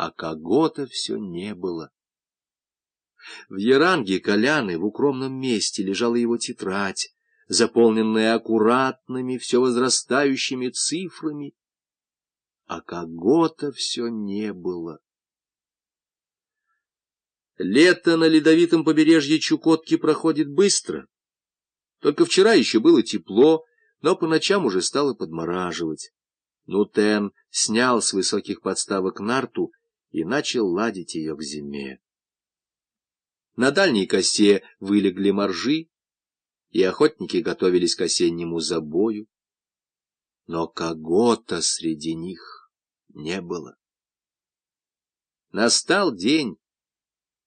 а Когота все не было. В Яранге Коляны в укромном месте лежала его тетрадь, заполненная аккуратными, все возрастающими цифрами, а Когота все не было. Лето на ледовитом побережье Чукотки проходит быстро. Только вчера еще было тепло, но по ночам уже стало подмораживать. Нутен снял с высоких подставок нарту и начал ладить ее к зиме. На дальней косе вылегли моржи, и охотники готовились к осеннему забою. Но кого-то среди них не было. Настал день,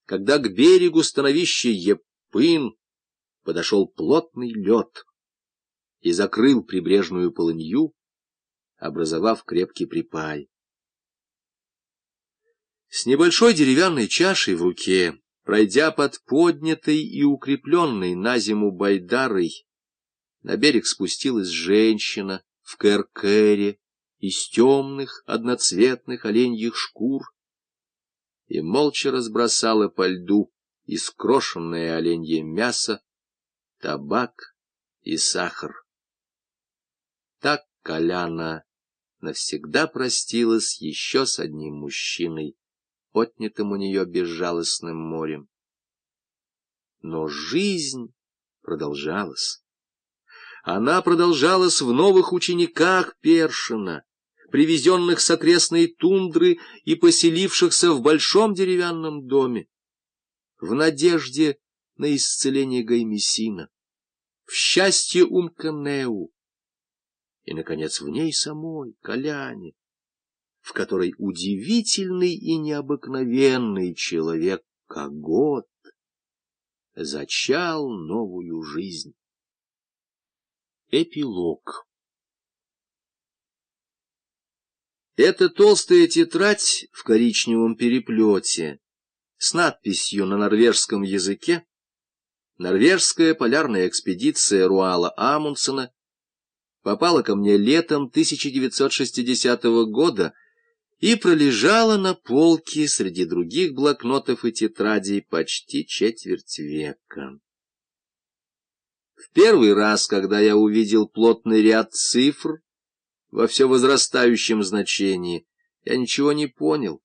когда к берегу становища Епын подошел плотный лед и закрыл прибрежную полынью, образовав крепкий припай. С небольшой деревянной чашей в руке, пройдя под поднятой и укрепленной на зиму байдарой, на берег спустилась женщина в керкере из темных одноцветных оленьих шкур и молча разбросала по льду искрошенное оленье мясо, табак и сахар. Так Коляна навсегда простилась еще с одним мужчиной, отнятым у нее безжалостным морем. Но жизнь продолжалась. Она продолжалась в новых учениках Першина, привезенных с окрестной тундры и поселившихся в большом деревянном доме, в надежде на исцеление Гаймесина, в счастье Умканеу и, наконец, в ней самой, Коляне, в которой удивительный и необыкновенный человек Когот зачал новую жизнь. Эпилог Эта толстая тетрадь в коричневом переплете с надписью на норвежском языке «Норвежская полярная экспедиция Руала Амундсена» попала ко мне летом 1960 года и пролежала на полке среди других блокнотов и тетрадей почти четверть века. В первый раз, когда я увидел плотный ряд цифр во все возрастающем значении, я ничего не понял.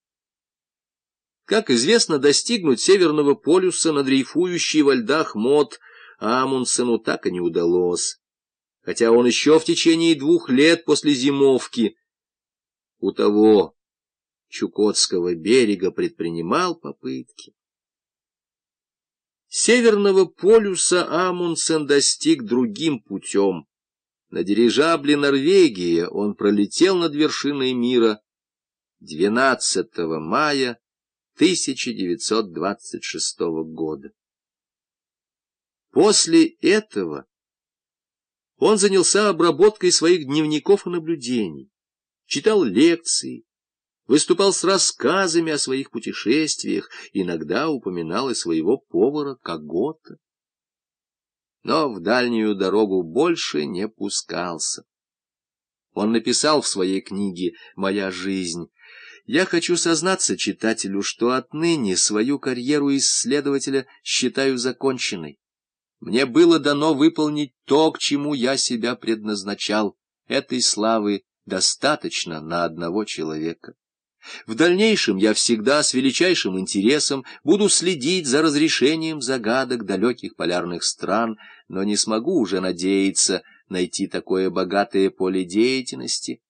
Как известно, достигнуть Северного полюса на дрейфующей во льдах мод Амундсену так и не удалось, хотя он еще в течение двух лет после зимовки у того Чукотского берега предпринимал попытки. Северного полюса Амундсен достиг другим путем. На дирижабле «Норвегия» он пролетел над вершиной мира 12 мая 1926 года. После этого он занялся обработкой своих дневников и наблюдений, читал лекции, выступал с рассказами о своих путешествиях, иногда упоминал и своего повара Когота. Но в дальнюю дорогу больше не пускался. Он написал в своей книге «Моя жизнь». Я хочу сознаться читателю, что отныне свою карьеру исследователя считаю законченной. Мне было дано выполнить то, к чему я себя предназначал. Этой славы достаточно на одного человека. В дальнейшем я всегда с величайшим интересом буду следить за разрешением загадок далеких полярных стран, но не смогу уже надеяться найти такое богатое поле деятельности,